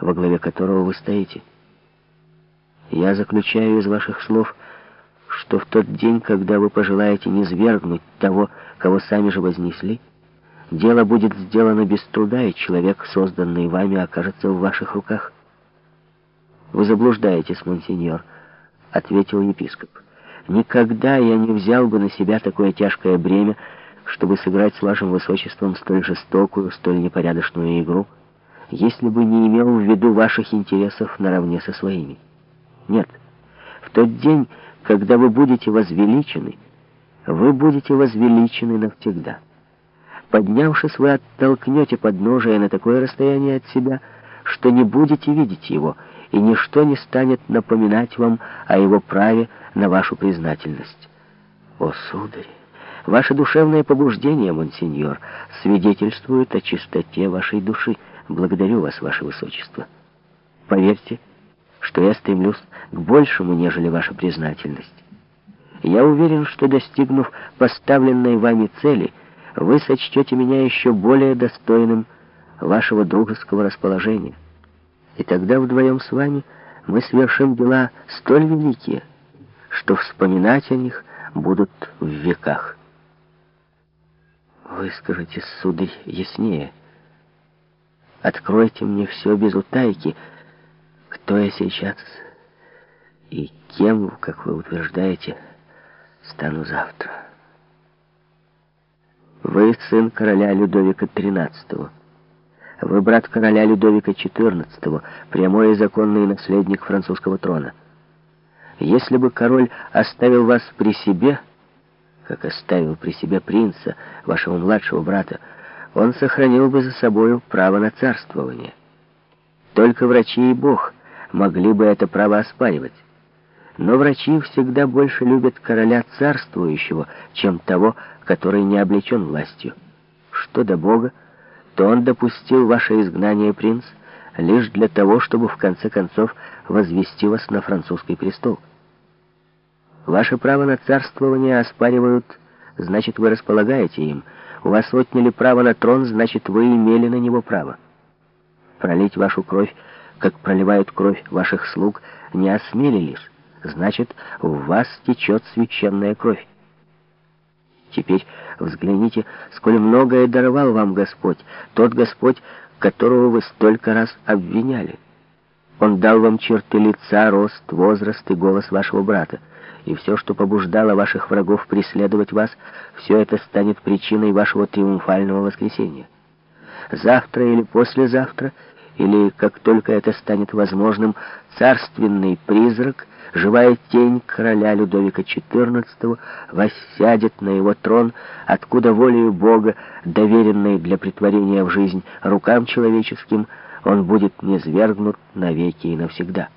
во главе которого вы стоите. Я заключаю из ваших слов, что в тот день, когда вы пожелаете низвергнуть того, кого сами же вознесли, дело будет сделано без труда, и человек, созданный вами, окажется в ваших руках. «Вы заблуждаетесь, монсеньор», — ответил епископ. «Никогда я не взял бы на себя такое тяжкое бремя, чтобы сыграть с вашим высочеством столь жестокую, столь непорядочную игру, если бы не имел в виду ваших интересов наравне со своими. Нет, в тот день, когда вы будете возвеличены, вы будете возвеличены навсегда. Поднявшись, вы оттолкнете подножие на такое расстояние от себя, что не будете видеть его, и ничто не станет напоминать вам о его праве на вашу признательность. О, сударь! Ваше душевное побуждение, монсеньор, свидетельствует о чистоте вашей души. Благодарю вас, ваше высочество. Поверьте, что я стремлюсь к большему, нежели ваша признательность. Я уверен, что, достигнув поставленной вами цели, вы сочтете меня еще более достойным вашего дружеского расположения. И тогда вдвоем с вами мы совершим дела столь великие, что вспоминать о них будут в веках. Выскажите, сударь, яснее. Откройте мне все без утайки, кто я сейчас и кем, как вы утверждаете, стану завтра. Вы сын короля Людовика XIII. Вы брат короля Людовика XIV, прямой и законный наследник французского трона. Если бы король оставил вас при себе как оставил при себе принца, вашего младшего брата, он сохранил бы за собою право на царствование. Только врачи и Бог могли бы это право оспаривать. Но врачи всегда больше любят короля царствующего, чем того, который не облечен властью. Что до Бога, то он допустил ваше изгнание, принц, лишь для того, чтобы в конце концов возвести вас на французский престол. Ваше право на царствование оспаривают, значит, вы располагаете им. У вас отняли право на трон, значит, вы имели на него право. Пролить вашу кровь, как проливают кровь ваших слуг, не осмелились. Значит, в вас течет священная кровь. Теперь взгляните, сколь многое даровал вам Господь, тот Господь, которого вы столько раз обвиняли. Он дал вам черты лица, рост, возраст и голос вашего брата и все, что побуждало ваших врагов преследовать вас, все это станет причиной вашего триумфального воскресения. Завтра или послезавтра, или как только это станет возможным, царственный призрак, живая тень короля Людовика XIV, воссядет на его трон, откуда волею Бога, доверенной для притворения в жизнь рукам человеческим, он будет низвергнут навеки и навсегда.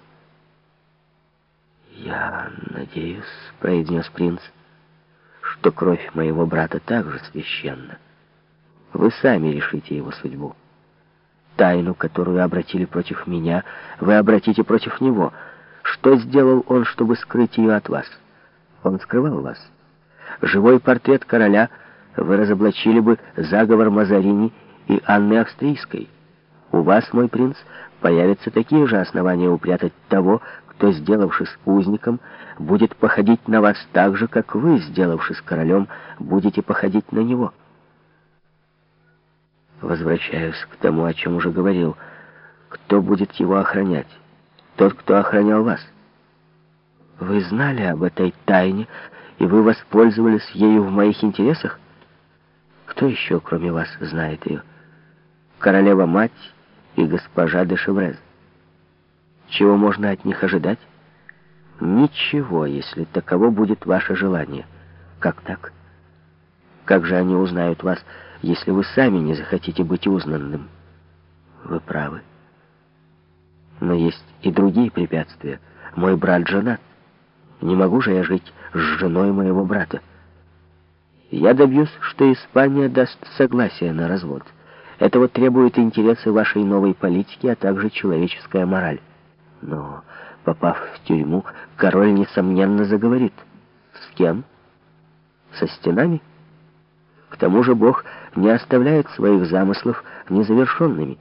«Я надеюсь», — произнес принц, — «что кровь моего брата также священна. Вы сами решите его судьбу. Тайну, которую обратили против меня, вы обратите против него. Что сделал он, чтобы скрыть ее от вас? Он скрывал вас. Живой портрет короля вы разоблачили бы заговор Мазарини и Анны Австрийской. У вас, мой принц, появятся такие же основания упрятать того, кто, сделавшись узником, будет походить на вас так же, как вы, сделавшись королем, будете походить на него. Возвращаюсь к тому, о чем уже говорил. Кто будет его охранять? Тот, кто охранял вас. Вы знали об этой тайне, и вы воспользовались ею в моих интересах? Кто еще, кроме вас, знает ее? Королева-мать и госпожа де Шеврез. Чего можно от них ожидать? Ничего, если таково будет ваше желание. Как так? Как же они узнают вас, если вы сами не захотите быть узнанным? Вы правы. Но есть и другие препятствия. Мой брат женат. Не могу же я жить с женой моего брата. Я добьюсь, что Испания даст согласие на развод. Этого требуют интересы вашей новой политики, а также человеческая мораль. Но, попав в тюрьму, король, несомненно, заговорит. С кем? Со стенами? К тому же Бог не оставляет своих замыслов незавершенными.